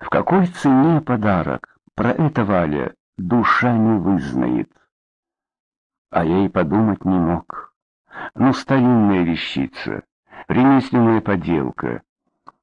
В какой цене подарок? Про это Валя душа не вызнает. А я и подумать не мог. Ну, старинная вещица, ремесленная поделка.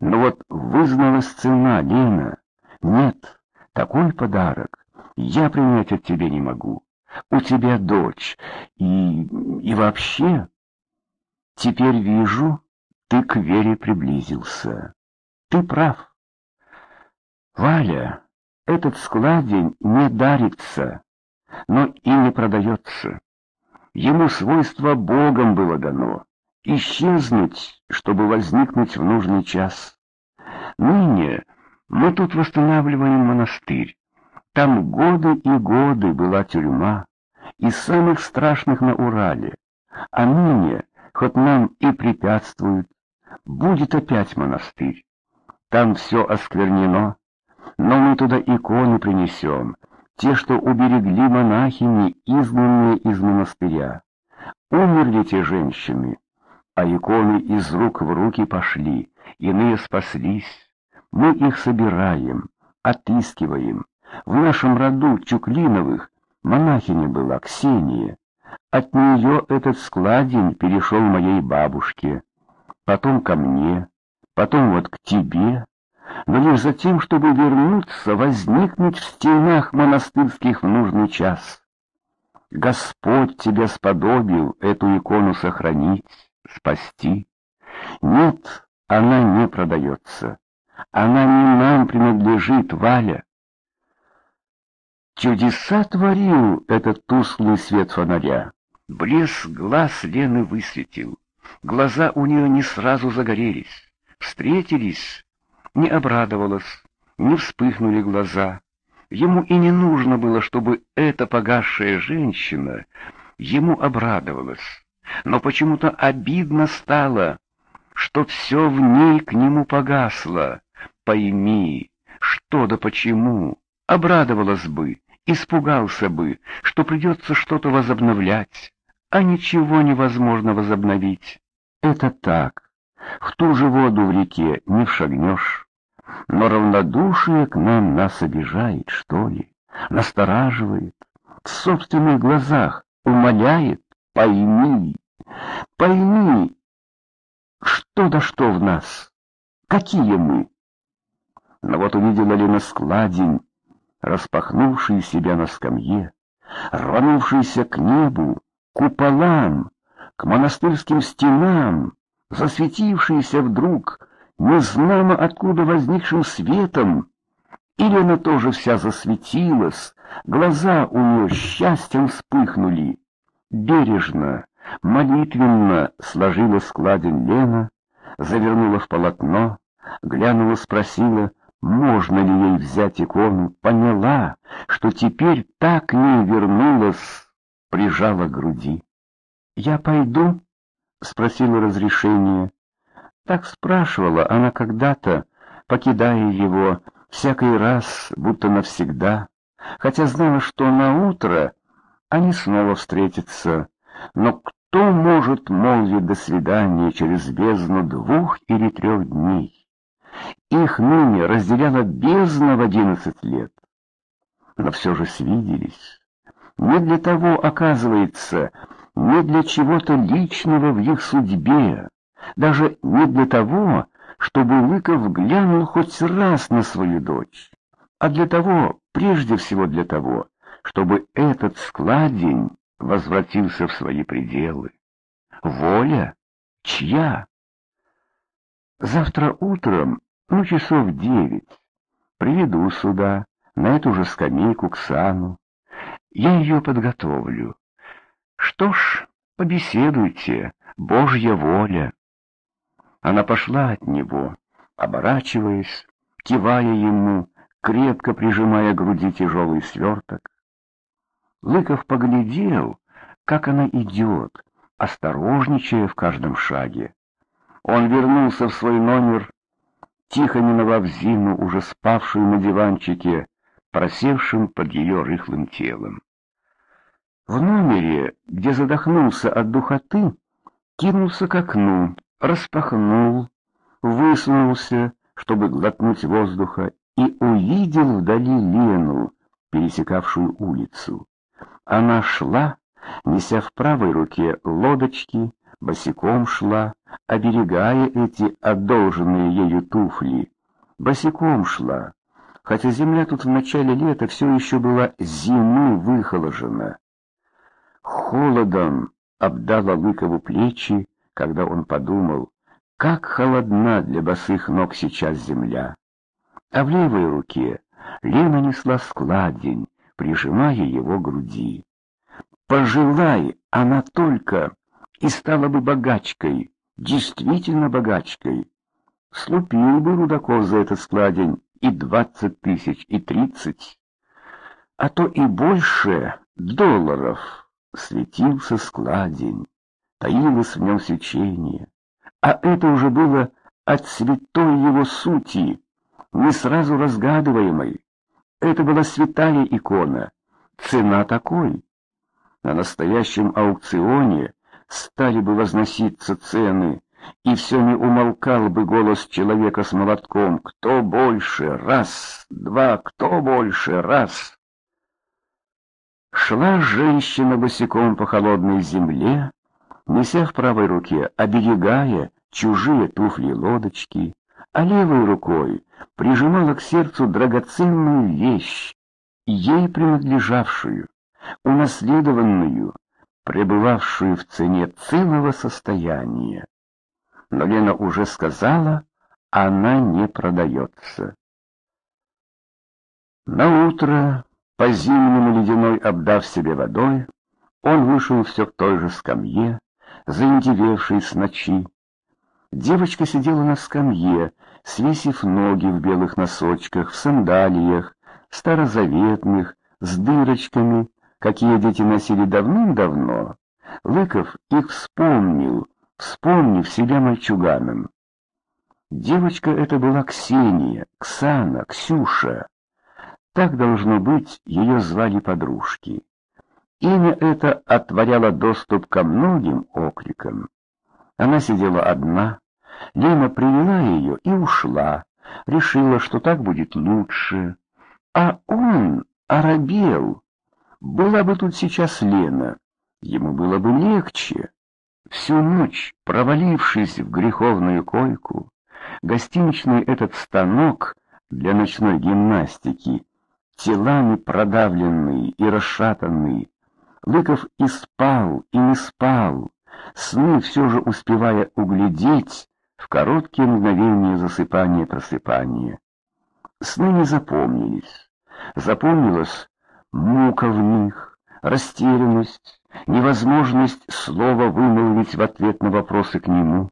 Но вот вызналась цена, Лена. Нет, такой подарок я принять от тебя не могу. У тебя дочь, и... и вообще... Теперь вижу, ты к Вере приблизился. Ты прав. Валя, этот складень не дарится, но и не продается. Ему свойство Богом было дано — исчезнуть, чтобы возникнуть в нужный час. Ныне мы тут восстанавливаем монастырь. Там годы и годы была тюрьма, из самых страшных на Урале. А ныне, хоть нам и препятствуют, будет опять монастырь. Там все осквернено, но мы туда иконы принесем, те, что уберегли монахини, изгнанные из монастыря. Умерли те женщины, а иконы из рук в руки пошли, иные спаслись. Мы их собираем, отыскиваем. В нашем роду Чуклиновых монахиня была Ксения. От нее этот складень перешел моей бабушке, потом ко мне, потом вот к тебе но лишь за тем, чтобы вернуться, возникнуть в стенах монастырских в нужный час. Господь тебя сподобил эту икону сохранить, спасти. Нет, она не продается. Она не нам принадлежит, Валя. Чудеса творил этот тусклый свет фонаря. Блеск глаз Лены высветил. Глаза у нее не сразу загорелись. Встретились не обрадовалась, не вспыхнули глаза. Ему и не нужно было, чтобы эта погасшая женщина ему обрадовалась. Но почему-то обидно стало, что все в ней к нему погасло. Пойми, что да почему, обрадовалась бы, испугался бы, что придется что-то возобновлять, а ничего невозможно возобновить. Это так, в ту же воду в реке не вшагнешь но равнодушие к нам нас обижает, что ли, настораживает, в собственных глазах умоляет, пойми, пойми, что да что в нас, какие мы. Но вот увидела ли на складень, распахнувший себя на скамье, рванувшийся к небу, куполам, к монастырским стенам, засветившийся вдруг незнамо откуда возникшим светом, или она тоже вся засветилась, глаза у нее счастьем вспыхнули. Бережно, молитвенно сложила складень Лена, завернула в полотно, глянула, спросила, можно ли ей взять икону, поняла, что теперь так к ней вернулась, прижала к груди. «Я пойду?» — спросила разрешение. Так спрашивала она когда-то, покидая его, всякий раз, будто навсегда, хотя знала, что на утро они снова встретятся. Но кто может молвить до свидания через бездну двух или трех дней? Их ныне разделяла бездна в одиннадцать лет. Но все же свиделись. Не для того, оказывается, не для чего-то личного в их судьбе, даже не для того, чтобы Лыков глянул хоть раз на свою дочь, а для того, прежде всего для того, чтобы этот складень возвратился в свои пределы. Воля? Чья? Завтра утром, ну, часов девять, приведу сюда, на эту же скамейку Ксану. Я ее подготовлю. Что ж, побеседуйте, Божья воля. Она пошла от него, оборачиваясь, кивая ему, крепко прижимая к груди тяжелый сверток. Лыков поглядел, как она идет, осторожничая в каждом шаге. Он вернулся в свой номер, тихо миновав Зину, уже спавшую на диванчике, просевшим под ее рыхлым телом. В номере, где задохнулся от духоты, кинулся к окну, распахнул, высунулся, чтобы глотнуть воздуха, и увидел вдали Лену, пересекавшую улицу. Она шла, неся в правой руке лодочки, босиком шла, оберегая эти одолженные ею туфли. Босиком шла, хотя земля тут в начале лета все еще была зимы выхоложена. Холодом обдала Лыкову плечи, когда он подумал, как холодна для босых ног сейчас земля. А в левой руке Лена несла складень, прижимая его к груди. Пожелай она только, и стала бы богачкой, действительно богачкой. Слупил бы Рудаков за этот складень и двадцать тысяч, и тридцать, а то и больше долларов. Светился складень, таилось в нем свечение, а это уже было от святой его сути, не сразу разгадываемой. Это была святая икона, цена такой. На настоящем аукционе стали бы возноситься цены, и все не умолкал бы голос человека с молотком. Кто больше? Раз, два, кто больше? Раз. Шла женщина босиком по холодной земле, неся в правой руке, оберегая чужие туфли-лодочки, а левой рукой прижимала к сердцу драгоценную вещь, ей принадлежавшую, унаследованную, пребывавшую в цене целого состояния но Лена уже сказала, она не продается. На утро, по-зимнему ледяной обдав себе водой, он вышел все в той же скамье, заиндевевшей с ночи. Девочка сидела на скамье, свесив ноги в белых носочках, в сандалиях, старозаветных, с дырочками, какие дети носили давным-давно. Лыков их вспомнил, вспомнив себя мальчуганом. Девочка эта была Ксения, Ксана, Ксюша. Так должно быть, ее звали подружки. Имя это отворяло доступ ко многим окликам. Она сидела одна, Лена привела ее и ушла, решила, что так будет лучше. А он оробел. Была бы тут сейчас Лена, ему было бы легче. Всю ночь, провалившись в греховную койку, гостиничный этот станок для ночной гимнастики, телами продавленный и расшатанный, Лыков и спал, и не спал, сны все же успевая углядеть в короткие мгновения засыпания-просыпания. Сны не запомнились. Запомнилась мука в них, растерянность, невозможность слова вымолвить в ответ на вопросы к нему.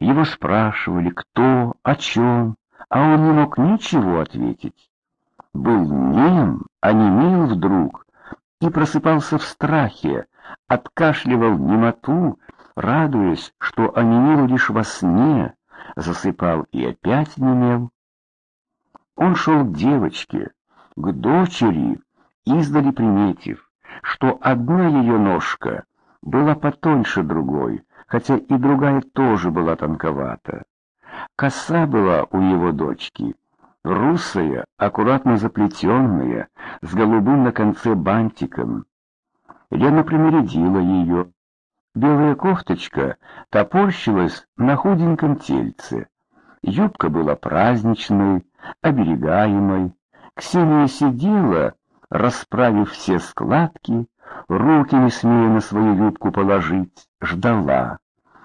Его спрашивали, кто, о чем, а он не мог ничего ответить. Был нем, а не мил вдруг, и просыпался в страхе, откашливал немоту, радуясь, что онемел лишь во сне, засыпал и опять немел. Он шел к девочке, к дочери, издали приметив, что одна ее ножка была потоньше другой, хотя и другая тоже была тонковата. Коса была у его дочки, русая, аккуратно заплетенная, с голубым на конце бантиком. Лена примередила ее. Белая кофточка топорщилась на худеньком тельце. Юбка была праздничной, оберегаемой. Ксения сидела, расправив все складки, руки не смея на свою юбку положить, ждала.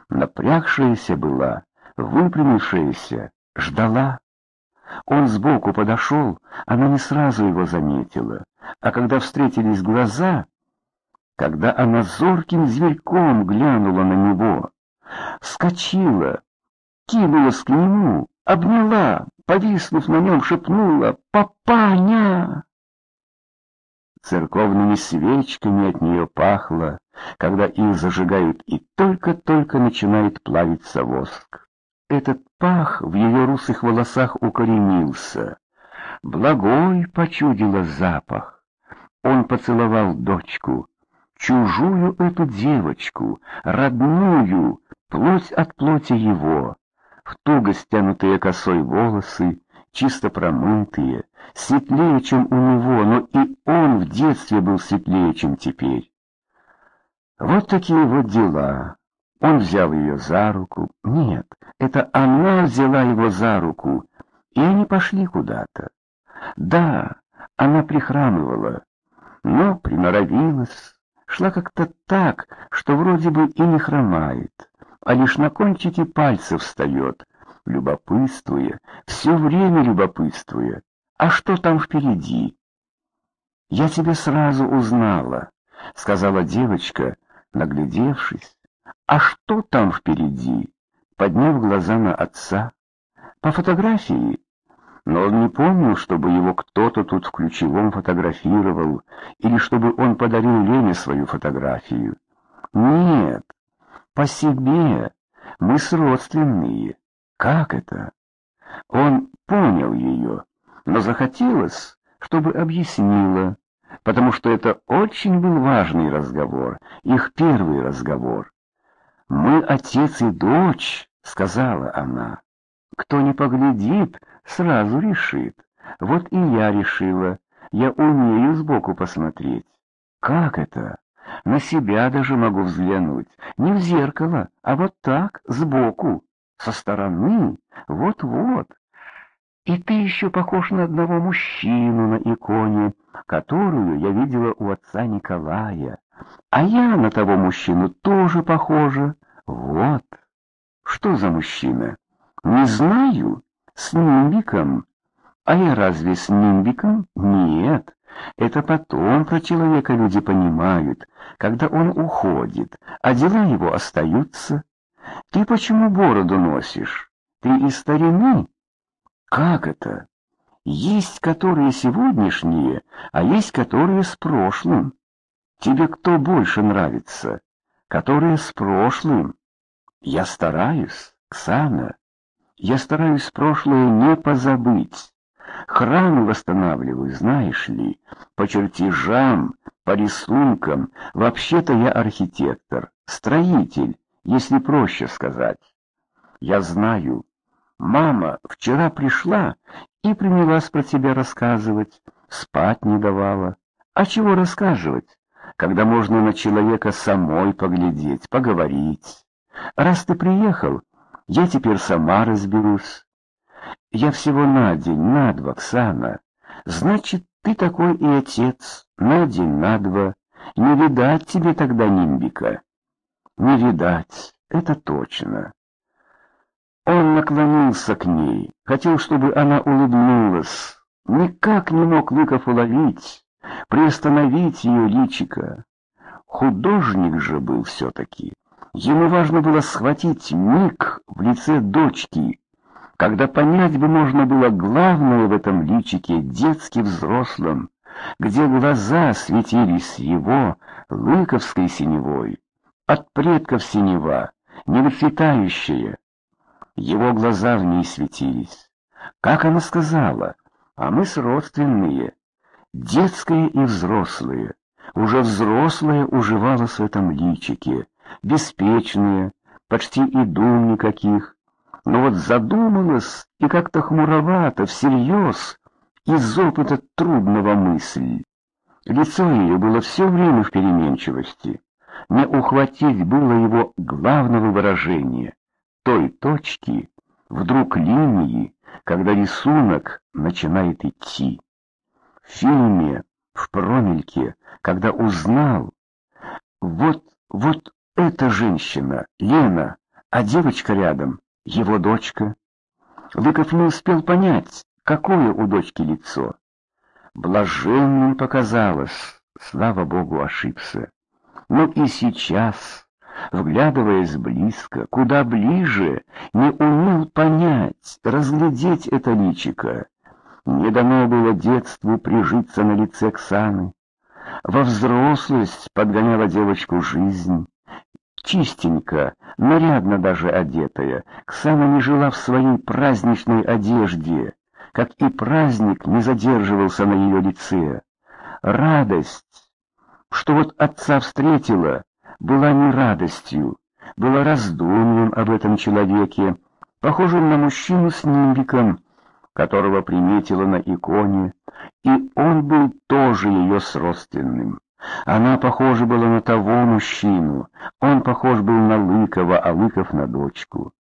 Напрягшаяся была, выпрямившаяся, ждала. Он сбоку подошел, она не сразу его заметила, а когда встретились глаза, когда она зорким зверьком глянула на него, вскочила, кинулась к нему, обняла, повиснув на нем, шепнула «Папаня!» Церковными свечками от нее пахло, когда их зажигают и только-только начинает плавиться воск. Этот пах в ее русых волосах укоренился. Благой почудила запах. Он поцеловал дочку, чужую эту девочку, родную, плоть от плоти его. в туго стянутые косой волосы, чисто промытые, светлее, чем у него, но и он в детстве был светлее, чем теперь. Вот такие вот дела. Он взял ее за руку. Нет, это она взяла его за руку, и они пошли куда-то. Да, она прихрамывала, но приноровилась, шла как-то так, что вроде бы и не хромает, а лишь на кончике пальцев встает, любопытствуя, все время любопытствуя. А что там впереди? «Я тебя сразу узнала», — сказала девочка, наглядевшись. «А что там впереди?» Подняв глаза на отца. «По фотографии?» Но он не помнил, чтобы его кто-то тут в ключевом фотографировал, или чтобы он подарил Лене свою фотографию. «Нет, по себе. Мы сродственные. Как это?» Он понял ее, но захотелось, чтобы объяснила, потому что это очень был важный разговор, их первый разговор. «Мы отец и дочь», — сказала она. «Кто не поглядит, сразу решит. Вот и я решила. Я умею сбоку посмотреть». «Как это?» «На себя даже могу взглянуть. Не в зеркало, а вот так, сбоку, со стороны. Вот-вот». И ты еще похож на одного мужчину на иконе, которую я видела у отца Николая. А я на того мужчину тоже похожа. Вот. Что за мужчина? Не знаю. С нимбиком. А я разве с нимбиком? Нет. Это потом про человека люди понимают, когда он уходит, а дела его остаются. Ты почему бороду носишь? Ты из старины? Как это? Есть которые сегодняшние, а есть которые с прошлым. Тебе кто больше нравится? Которые с прошлым. Я стараюсь, Ксана. Я стараюсь прошлое не позабыть. Храмы восстанавливаю, знаешь ли, по чертежам, по рисункам. Вообще-то я архитектор, строитель, если проще сказать. Я знаю, Мама вчера пришла и принялась про тебя рассказывать, спать не давала. А чего рассказывать, когда можно на человека самой поглядеть, поговорить? Раз ты приехал, я теперь сама разберусь. Я всего на день, на два, Оксана. Значит, ты такой и отец, на день, на два. Не видать тебе тогда нимбика. Не видать, это точно. Он наклонился к ней, хотел, чтобы она улыбнулась. Никак не мог Лыков уловить, приостановить ее личико. Художник же был все-таки. Ему важно было схватить миг в лице дочки, когда понять бы можно было главное в этом личике, детски взрослом, где глаза светились его лыковской синевой, от предков синева, не выцветающая, его глаза в ней светились. Как она сказала, а мы сродственные, детские и взрослые. Уже взрослые уживалась в этом личике, беспечные, почти и дум никаких. Но вот задумалась и как-то хмуровато, всерьез, из опыта трудного мысли. Лицо ее было все время в переменчивости. Не ухватить было его главного выражения той точки, вдруг линии, когда рисунок начинает идти. В фильме, в промельке, когда узнал, вот, вот эта женщина, Лена, а девочка рядом, его дочка. Лыков не успел понять, какое у дочки лицо. Блаженным показалось, слава богу, ошибся. Но и сейчас вглядываясь близко, куда ближе, не умел понять, разглядеть это личико. Не дано было детству прижиться на лице Ксаны. Во взрослость подгоняла девочку жизнь. Чистенько, нарядно даже одетая, Ксана не жила в своей праздничной одежде, как и праздник не задерживался на ее лице. Радость, что вот отца встретила, была не радостью, была раздумьем об этом человеке, похожим на мужчину с нимбиком, которого приметила на иконе, и он был тоже ее сродственным. Она похожа была на того мужчину, он похож был на Лыкова, а Лыков на дочку.